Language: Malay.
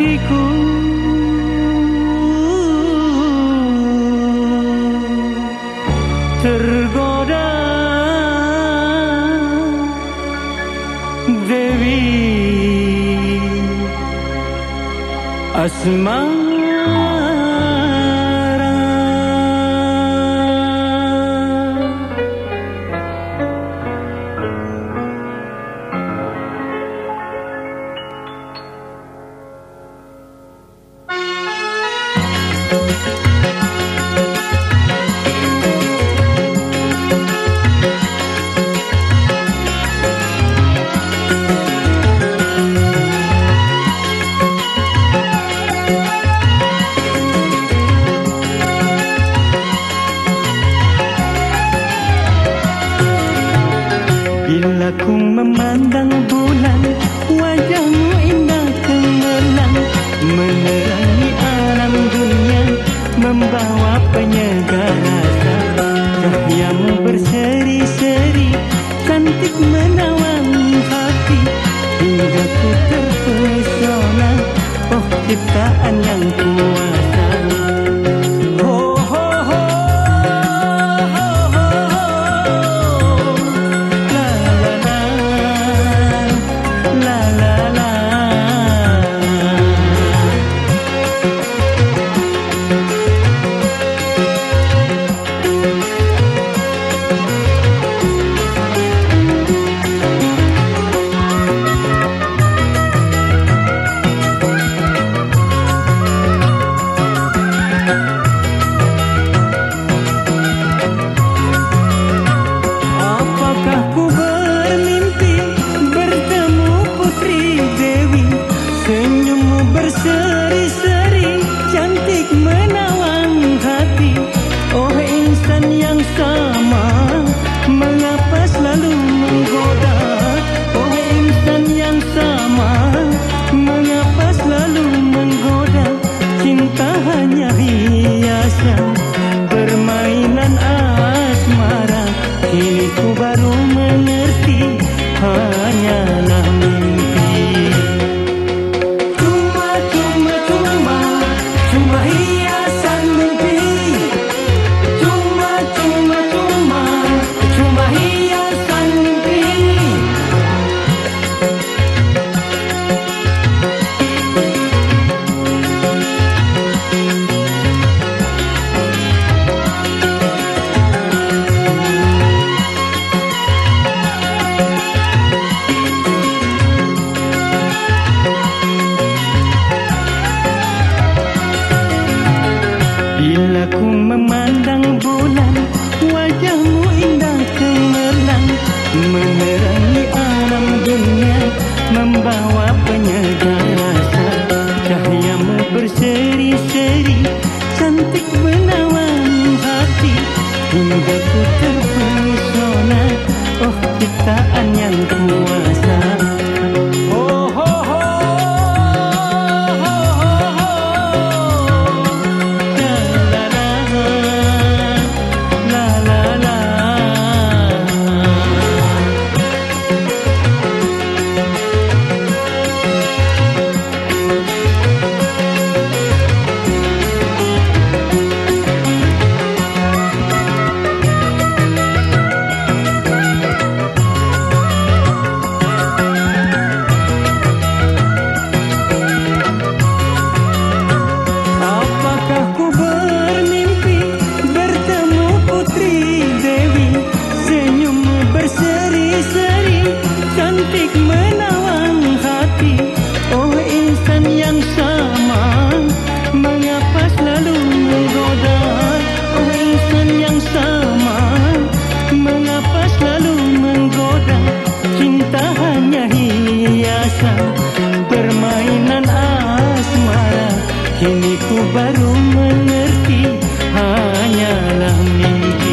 hatiku tergoda Dewi asma. Bila ku memandang bulan Wajahmu indah kemelang Menerangi alam dunia Membawa penyegar rasa. Cahayamu berseri-seri Cantik menawan hati. Hingga ku terpesona Oh ciptaan yang kuasa asmara Kini menawan hati. Oh insan yang sama mengapa selalu menggoda? Oh insan yang sama mengapa selalu menggoda? Cinta hanya hiasan permainan asmara. Kini ku baru mengerti hanyalah mimpi